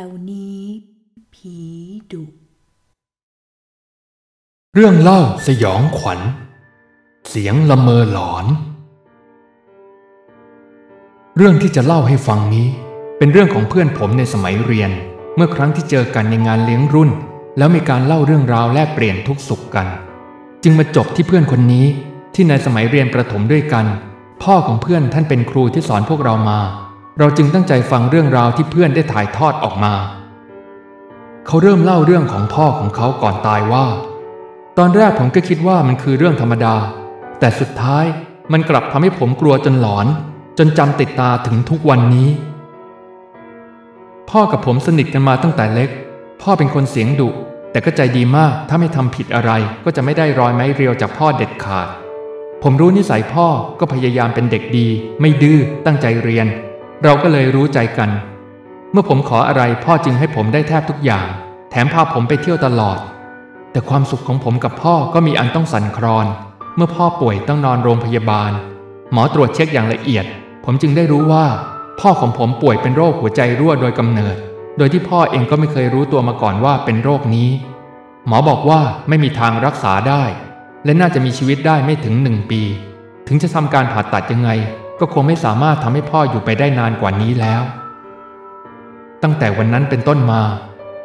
ถวนี้ ผีดุ เรื่องเล่าสยองขวัญ เสียงละเมอหลอน เรื่องที่จะเล่าให้ฟังนี้ เป็นเรื่องของเพื่อนผมในสมัยเรียน เมื่อครั้งที่เจอกันในงานเลี้ยงรุ่น แล้วมีการเล่าเรื่องราวแลกเปลี่ยนทุกสุขกัน จึงมาจบที่เพื่อนคนนี้ที่ในสมัยเรียนประถมด้วยกัน พ่อของเพื่อนท่านเป็นครูที่สอนพวกเรามา เราจึงตั้งใจฟังเรื่องราวที่เพื่อนได้ถ่ายทอดออกมา เขาเริ่มเล่าเรื่องของพ่อของเขาก่อนตายว่า ตอนแรกผมก็คิดว่ามันคือเรื่องธรรมดา แต่สุดท้ายมันกลับทำให้ผมกลัวจนหลอน จนจำติดตาถึงทุกวันนี้ พ่อกับผมสนิทกันมาตั้งแต่เล็ก พ่อเป็นคนเสียงดุ แต่ก็ใจดีมากถ้าไม่ทำผิดอะไรก็จะไม่ได้รอยไม้เรียวจากพ่อเด็ดขาด ผมรู้นิสัยพ่อก็พยายามเป็นเด็กดี ไม่ดื้อตั้งใจเรียน เราก็เลยรู้ใจกัน เมื่อผมขออะไรพ่อจึงให้ผมได้แทบทุกอย่าง แถมพาผมไปเที่ยวตลอด แต่ความสุขของผมกับพ่อก็มีอันต้องสั่นคลอน เมื่อพ่อป่วยต้องนอนโรงพยาบาล หมอตรวจเช็คอย่างละเอียด ผมจึงได้รู้ว่า พ่อของผมป่วยเป็นโรคหัวใจรั่วโดยกำเนิด โดยที่พ่อเองก็ไม่เคยรู้ตัวมาก่อนว่าเป็นโรคนี้ หมอบอกว่าไม่มีทางรักษาได้ และน่าจะมีชีวิตได้ไม่ถึงหนึ่งปี ถึงจะทำการผ่าตัดยังไง ก็คงไม่สามารถทำให้พ่ออยู่ไปได้นานกว่านี้แล้ว ตั้งแต่วันนั้นเป็นต้นมา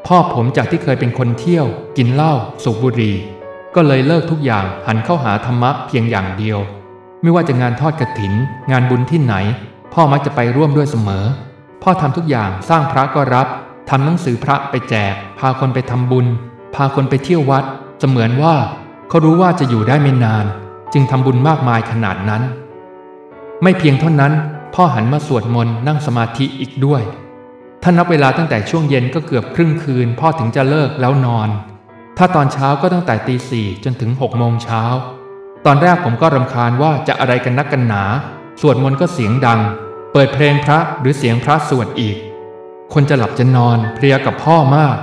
พ่อผมจากที่เคยเป็นคนเที่ยว กินเหล้าสูบบุหรี่ก็เลยเลิกทุกอย่างหันเข้าหาธรรมะเพียงอย่างเดียว ไม่ว่าจะงานทอดกระถิน งานบุญที่ไหน พ่อมักจะไปร่วมด้วยเสมอ พ่อทำทุกอย่างสร้างพระก็รับทำหนังสือพระไปแจก พาคนไปทำบุญ พาคนไปเที่ยววัด เสมือนว่า เขารู้ว่าจะอยู่ได้ไม่นาน จึงทำบุญมากมายขนาดนั้น ไม่เพียงเท่านั้น พ่อหันมาสวดมนต์นั่งสมาธิอีกด้วย ถ้านับเวลาตั้งแต่ช่วงเย็นก็เกือบครึ่งคืน พ่อถึงจะเลิกแล้วนอน ถ้าตอนเช้าก็ตั้งแต่ตีสี่จนถึงหกโมงเช้า ตอนแรกผมก็รำคาญว่าจะอะไรกันนักกันหนา สวดมนต์ก็เสียงดัง เปิดเพลงพระหรือเสียงพระสวดอีก คนจะหลับจะนอนเพลียกับพ่อมาก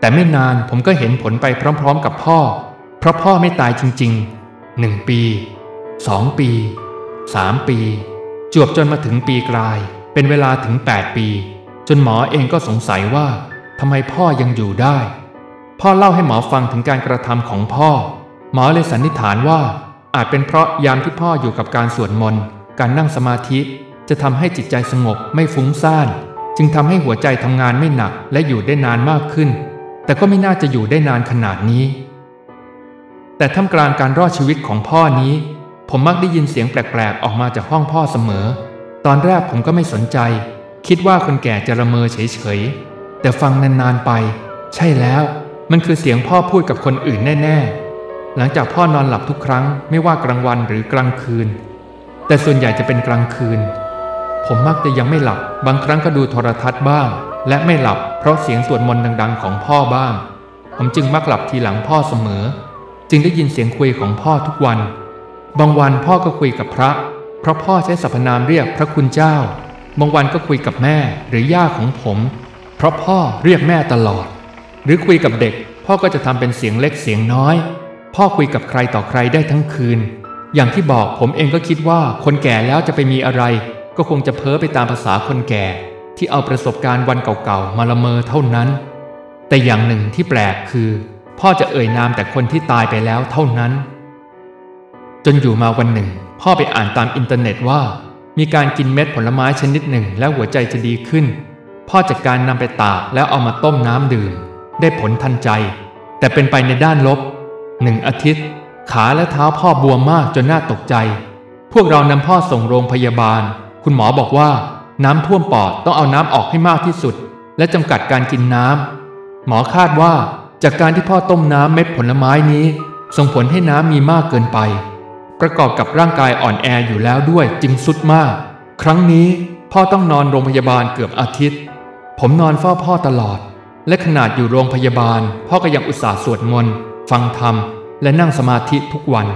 แต่ไม่นานผมก็เห็นผลไปพร้อม ๆ กับพ่อ เพราะพ่อไม่ตายจริงๆหนึ่งปีสองปี สามปี จวบจนมาถึงปีกลาย เป็นเวลาถึงแปดปี จนหมอเองก็สงสัยว่าทำไมพ่อยังอยู่ได้ พ่อเล่าให้หมอฟังถึงการกระทำของพ่อ หมอเลยสันนิษฐานว่า อาจเป็นเพราะยามที่พ่ออยู่กับการสวดมนต์การนั่งสมาธิจะทำให้จิตใจสงบไม่ฟุ้งซ่าน จึงทำให้หัวใจทำงานไม่หนักและอยู่ได้นานมากขึ้น แต่ก็ไม่น่าจะอยู่ได้นานขนาดนี้ แต่ท่ามกลางการรอดชีวิตของพ่อนี้ ผมมักได้ยินเสียงแปลกๆ ออกมาจากห้องพ่อเสมอ ตอนแรกผมก็ไม่สนใจ คิดว่าคนแก่จะละเมอเฉยๆ แต่ฟังนานๆไป ใช่แล้ว มันคือเสียงพ่อพูดกับคนอื่นแน่ๆ หลังจากพ่อนอนหลับทุกครั้ง ไม่ว่ากลางวันหรือกลางคืน แต่ส่วนใหญ่จะเป็นกลางคืน ผมมักจะยังไม่หลับ บางครั้งก็ดูโทรทัศน์บ้าง และไม่หลับเพราะเสียงสวดมนต์ดังๆ ของพ่อบ้าง ผมจึงมักหลับทีหลังพ่อเสมอ จึงได้ยินเสียงคุยของพ่อทุกวัน บางวันพ่อก็คุยกับพระ เพราะพ่อใช้สรรพนามเรียกพระคุณเจ้า บางวันก็คุยกับแม่หรือย่าของผม เพราะพ่อเรียกแม่ตลอด หรือคุยกับเด็ก พ่อก็จะทำเป็นเสียงเล็กเสียงน้อย พ่อคุยกับใครต่อใครได้ทั้งคืน อย่างที่บอกผมเองก็คิดว่าคนแก่แล้วจะไปมีอะไร ก็คงจะเพ้อไปตามภาษาคนแก่ ที่เอาประสบการณ์วันเก่าๆมาละเมอเท่านั้น แต่อย่างหนึ่งที่แปลกคือ พ่อจะเอ่ยนามแต่คนที่ตายไปแล้วเท่านั้น จนอยู่มาวันหนึ่ง พ่อไปอ่านตามอินเทอร์เน็ตว่า มีการกินเม็ดผลไม้ชนิดหนึ่งแล้วหัวใจจะดีขึ้น พ่อจัดการนำไปตากแล้วเอามาต้มน้ำดื่ม ได้ผลทันใจ แต่เป็นไปในด้านลบหนึ่งอาทิตย์ ขาและเท้าพ่อบวมมากจนน่าตกใจ พวกเรานำพ่อส่งโรงพยาบาล คุณหมอบอกว่า น้ำท่วมปอดต้องเอาน้ำออกให้มากที่สุด และจำกัดการกินน้ำหมอคาดว่าจากการที่พ่อต้มน้ำเม็ดผลไม้นี้ ส่งผลให้น้ำมีมากเกินไป ประกอบกับร่างกายอ่อนแออยู่แล้วด้วยจึงสุดมาก ครั้งนี้พ่อต้องนอนโรงพยาบาลเกือบอาทิตย์ ผมนอนเฝ้าพ่อตลอด และขนาดอยู่โรงพยาบาล พ่อก็ยังอุตส่าห์สวดมนต์ฟังธรรม และนั่งสมาธิทุกวัน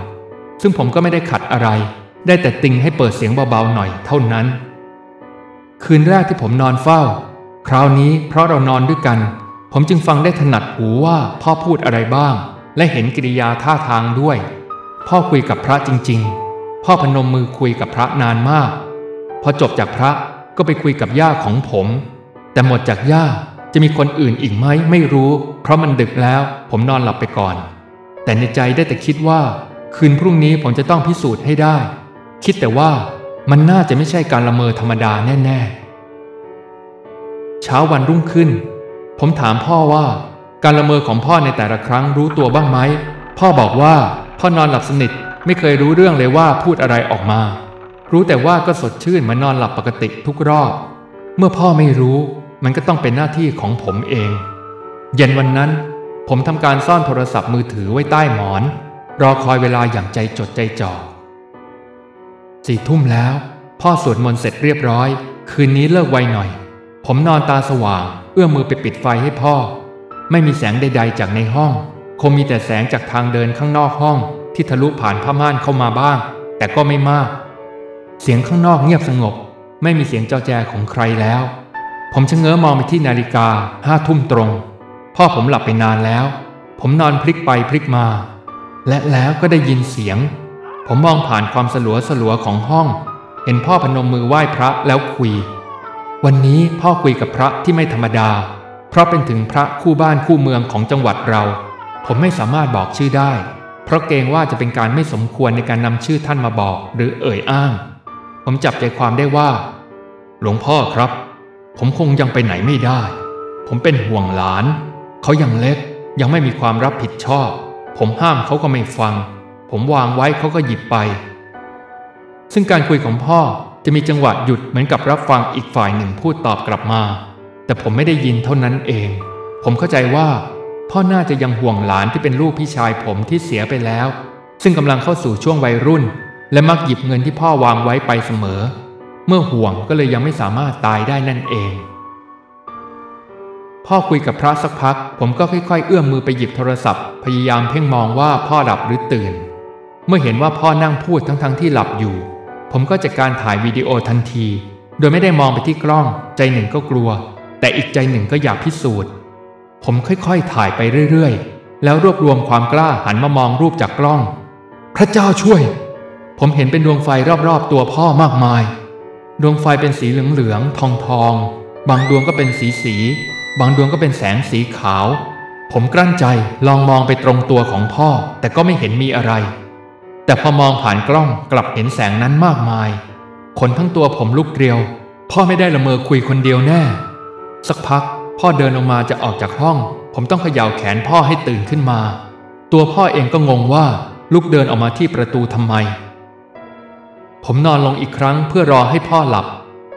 ซึ่งผมก็ไม่ได้ขัดอะไร ได้แต่ติงให้เปิดเสียงเบาๆหน่อยเท่านั้น คืนแรกที่ผมนอนเฝ้า คราวนี้เพราะเรานอนด้วยกัน ผมจึงฟังได้ถนัดหูว่าพ่อพูดอะไรบ้าง และเห็นกิริยาท่าทางด้วย พ่อคุยกับพระจริง ๆ พ่อพนมมือคุยกับพระนานมาก พอจบจากพระก็ไปคุยกับย่าของผม แต่หมดจากย่าจะมีคนอื่นอีกไหมไม่รู้ เพราะมันดึกแล้ว ผมนอนหลับไปก่อน แต่ในใจได้แต่คิดว่า คืนพรุ่งนี้ผมจะต้องพิสูจน์ให้ได้ คิดแต่ว่ามันน่าจะไม่ใช่การละเมอธรรมดาแน่ ๆ เช้าวันรุ่งขึ้น ผมถามพ่อว่า การละเมอของพ่อในแต่ละครั้งรู้ตัวบ้างไหมพ่อบอกว่า พ่อนอนหลับสนิทไม่เคยรู้เรื่องเลยว่าพูดอะไรออกมา รู้แต่ว่าก็สดชื่นเหมือนนอนหลับปกติทุกรอบ เมื่อพ่อไม่รู้มันก็ต้องเป็นหน้าที่ของผมเอง เย็นวันนั้น ผมทำการซ่อนโทรศัพท์มือถือไว้ใต้หมอน รอคอยเวลาอย่างใจจดใจจ่อสี่ทุ่มแล้ว พ่อสวดมนต์เสร็จเรียบร้อย คืนนี้เลิกไวหน่อย ผมนอนตาสว่าง เอื้อมมือไปปิดไฟให้พ่อ ไม่มีแสงใด ๆ จากในห้อง คงมีแต่แสงจากทางเดินข้างนอกห้องที่ทะลุผ่านผ้าม่านเข้ามาบ้าง แต่ก็ไม่มาก เสียงข้างนอกเงียบสงบ ไม่มีเสียงเจ้าแจของใครแล้ว ผมชะเง้อมองไปที่นาฬิกาห้าทุ่มตรง พ่อผมหลับไปนานแล้ว ผมนอนพลิกไปพลิกมา และแล้วก็ได้ยินเสียง ผมมองผ่านความสลัวสลัวของห้อง เห็นพ่อพนมมือไหว้พระแล้วคุย วันนี้พ่อคุยกับพระที่ไม่ธรรมดา เพราะเป็นถึงพระคู่บ้านคู่เมืองของจังหวัดเรา ผมไม่สามารถบอกชื่อได้ เพราะเกรงว่าจะเป็นการไม่สมควรในการนำชื่อท่านมาบอก หรือเอ่ยอ้าง ผมจับใจความได้ว่า หลวงพ่อครับ ผมคงยังไปไหนไม่ได้ ผมเป็นห่วงหลาน เขายังเล็ก ยังไม่มีความรับผิดชอบ ผมห้ามเขาก็ไม่ฟัง ผมวางไว้เขาก็หยิบไป ซึ่งการคุยของพ่อจะมีจังหวะหยุดเหมือนกับรับฟังอีกฝ่ายหนึ่งพูดตอบกลับมา แต่ผมไม่ได้ยินเท่านั้นเอง ผมเข้าใจว่า พ่อน่าจะยังห่วงหลานที่เป็นลูกพี่ชายผมที่เสียไปแล้ว ซึ่งกำลังเข้าสู่ช่วงวัยรุ่น และมักหยิบเงินที่พ่อวางไว้ไปเสมอ เมื่อห่วงก็เลยยังไม่สามารถตายได้นั่นเอง พ่อคุยกับพระสักพัก ผมก็ค่อยๆ เอื้อมมือไปหยิบโทรศัพท์ พยายามเพ่งมองว่าพ่อหลับหรือตื่น เมื่อเห็นว่าพ่อนั่งพูดทั้งๆทที่หลับอยู่ ผมก็จัดการถ่ายวิดีโอทันที โดยไม่ได้มองไปที่กล้อง ใจหนึ่งก็กลัว แต่อีกใจหนึ่งก็อยากพิสูจน์ ผมค่อยๆ ถ่ายไปเรื่อยๆ แล้วรวบรวมความกล้าหันมามองรูปจากกล้อง พระเจ้าช่วย ผมเห็นเป็นดวงไฟรอบๆ ตัวพ่อมากมาย ดวงไฟเป็นสีเหลืองๆ ทองๆ บางดวงก็เป็นสีสีๆบางดวงก็เป็นแสงสีขาว ผมกลั้นใจลองมองไปตรงตัวของพ่อ แต่ก็ไม่เห็นมีอะไร แต่พอมองผ่านกล้องกลับเห็นแสงนั้นมากมาย ขนทั้งตัวผมลุกเกลียว พ่อไม่ได้ละเมอคุยคนเดียวแน่ สักพัก พ่อเดินออกมาจะออกจากห้อง ผมต้องเขย่าแขนพ่อให้ตื่นขึ้นมา ตัวพ่อเองก็งงว่าลุกเดินออกมาที่ประตูทำไม ผมนอนลงอีกครั้งเพื่อรอให้พ่อหลับ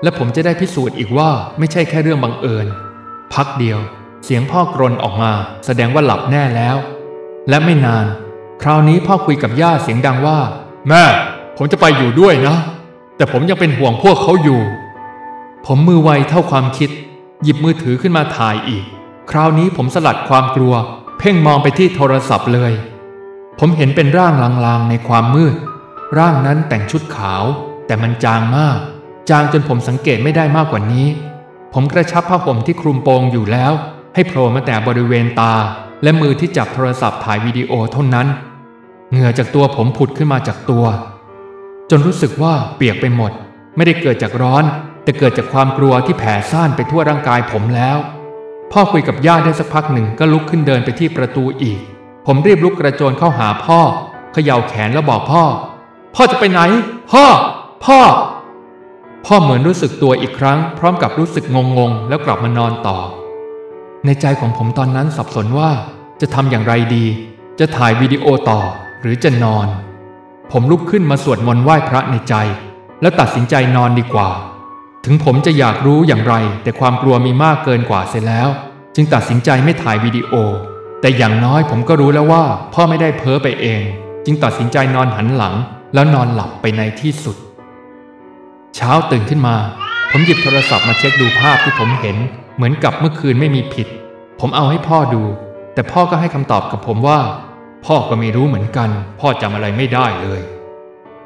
และผมจะได้พิสูจน์อีกว่าไม่ใช่แค่เรื่องบังเอิญ พักเดียว เสียงพ่อกรนออกมา แสดงว่าหลับแน่แล้ว และไม่นาน คราวนี้พ่อคุยกับย่าเสียงดังว่า แม่ ผมจะไปอยู่ด้วยนะ แต่ผมยังเป็นห่วงพวกเขาอยู่ ผมมือไวเท่าความคิด หยิบมือถือขึ้นมาถ่ายอีก คราวนี้ผมสลัดความกลัว เพ่งมองไปที่โทรศัพท์เลย ผมเห็นเป็นร่างลางๆในความมืด ร่างนั้นแต่งชุดขาว แต่มันจางมาก จางจนผมสังเกตไม่ได้มากกว่านี้ ผมกระชับผ้าห่มที่คลุมโปงอยู่แล้ว ให้โผล่มาแต่บริเวณตา และมือที่จับโทรศัพท์ถ่ายวิดีโอเท่านั้น เหงื่อจากตัวผมผุดขึ้นมาจากตัว จนรู้สึกว่าเปียกไปหมด ไม่ได้เกิดจากร้อน แต่เกิดจากความกลัวที่แผ่ซ่านไปทั่วร่างกายผมแล้ว พ่อคุยกับย่าได้สักพักหนึ่งก็ลุกขึ้นเดินไปที่ประตูอีก ผมรีบลุกกระโจนเข้าหาพ่อเขย่าแขนแล้วบอกพ่อ พ่อจะไปไหน พ่อ พ่อ พ่อเหมือนรู้สึกตัวอีกครั้ง พร้อมกับรู้สึกงงๆ แล้วกลับมานอนต่อ ในใจของผมตอนนั้นสับสนว่าจะทำอย่างไรดี จะถ่ายวิดีโอต่อหรือจะนอน ผมลุกขึ้นมาสวดมนต์ไหว้พระในใจ แล้วตัดสินใจนอนดีกว่า ถึงผมจะอยากรู้อย่างไร แต่ความกลัวมีมากเกินกว่าเสียแล้ว จึงตัดสินใจไม่ถ่ายวิดีโอ แต่อย่างน้อยผมก็รู้แล้วว่า พ่อไม่ได้เพ้อไปเอง จึงตัดสินใจนอนหันหลัง แล้วนอนหลับไปในที่สุด เช้าตื่นขึ้นมา ผมหยิบโทรศัพท์มาเช็คดูภาพที่ผมเห็น เหมือนกับเมื่อคืนไม่มีผิด ผมเอาให้พ่อดู แต่พ่อก็ให้คำตอบกับผมว่า พ่อก็ไม่รู้เหมือนกัน พ่อจำอะไรไม่ได้เลย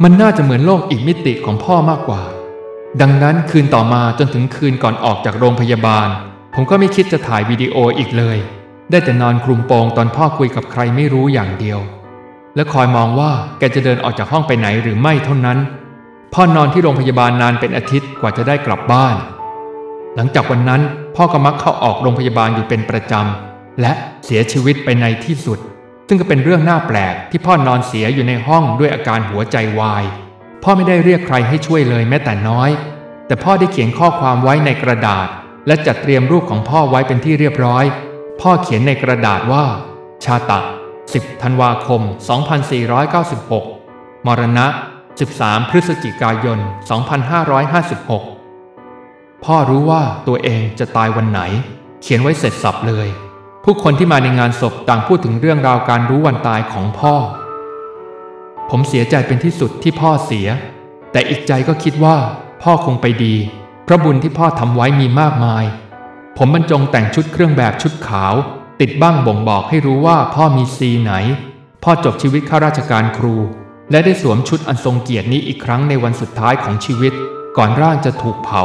มันน่าจะเหมือนโลกอีกมิติของพ่อมากกว่า ดังนั้นคืนต่อมาจนถึงคืนก่อนออกจากโรงพยาบาล ผมก็ไม่คิดจะถ่ายวิดีโออีกเลย ได้แต่นอนคลุมโปงตอนพ่อคุยกับใครไม่รู้อย่างเดียว และคอยมองว่าแกจะเดินออกจากห้องไปไหนหรือไม่เท่านั้น พ่อนอนที่โรงพยาบาลนานเป็นอาทิตย์กว่าจะได้กลับบ้าน หลังจากวันนั้นพ่อก็มักเข้าออกโรงพยาบาลอยู่เป็นประจำและเสียชีวิตไปในที่สุด ซึ่งก็เป็นเรื่องน่าแปลกที่พ่อนอนเสียอยู่ในห้องด้วยอาการหัวใจวาย พ่อไม่ได้เรียกใครให้ช่วยเลยแม้แต่น้อย แต่พ่อได้เขียนข้อความไว้ในกระดาษ และจัดเตรียมรูปของพ่อไว้เป็นที่เรียบร้อย พ่อเขียนในกระดาษว่า ชาตะ 10 ธันวาคม 2496 มรณะ 13 พฤศจิกายน 2556 พ่อรู้ว่าตัวเองจะตายวันไหน เขียนไว้เสร็จสับเลย ผู้คนที่มาในงานศพต่างพูดถึงเรื่องราวการรู้วันตายของพ่อ ผมเสียใจเป็นที่สุดที่พ่อเสีย แต่อีกใจก็คิดว่า พ่อคงไปดีเพราะบุญที่พ่อทำไว้มีมากมาย ผมบรรจงแต่งชุดเครื่องแบบชุดขาว ติดบ้างบ่งบอกให้รู้ว่าพ่อมีซีไหน พ่อจบชีวิตข้าราชการครู และได้สวมชุดอันทรงเกียรตินี้อีกครั้งในวันสุดท้ายของชีวิต ก่อนร่างจะถูกเผา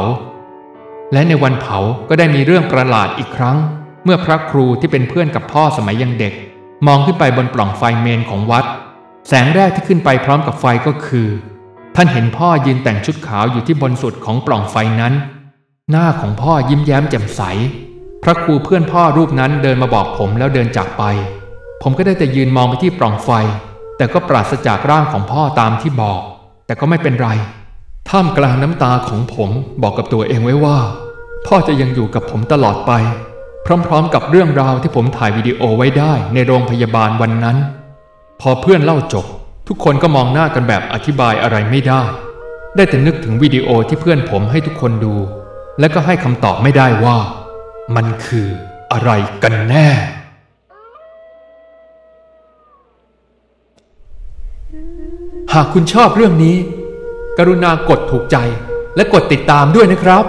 และในวันเผาก็ได้มีเรื่องประหลาดอีกครั้ง เมื่อพระครูที่เป็นเพื่อนกับพ่อสมัยยังเด็ก มองขึ้นไปบนปล่องไฟเมนของวัด แสงแรกที่ขึ้นไปพร้อมกับไฟก็คือ ท่านเห็นพ่อยืนแต่งชุดขาวอยู่ที่บนสุดของปล่องไฟนั้น หน้าของพ่อยิ้มแย้มแจ่มใส พระครูเพื่อนพ่อรูปนั้นเดินมาบอกผมแล้วเดินจากไป ผมก็ได้แต่ยืนมองไปที่ปล่องไฟ แต่ก็ปราศจากร่างของพ่อตามที่บอก แต่ก็ไม่เป็นไร ท่ามกลางน้ำตาของผมบอกกับตัวเองไว้ว่า พ่อจะยังอยู่กับผมตลอดไป พร้อมๆ กับเรื่องราวที่ผมถ่ายวิดีโอไว้ได้ในโรงพยาบาลวันนั้น พอเพื่อนเล่าจบ ทุกคนก็มองหน้ากันแบบอธิบายอะไรไม่ได้ ได้แต่นึกถึงวิดีโอที่เพื่อนผมให้ทุกคนดู และก็ให้คำตอบไม่ได้ว่า มันคืออะไรกันแน่หากคุณชอบเรื่องนี้ กรุณากดถูกใจและกดติดตามด้วยนะครับ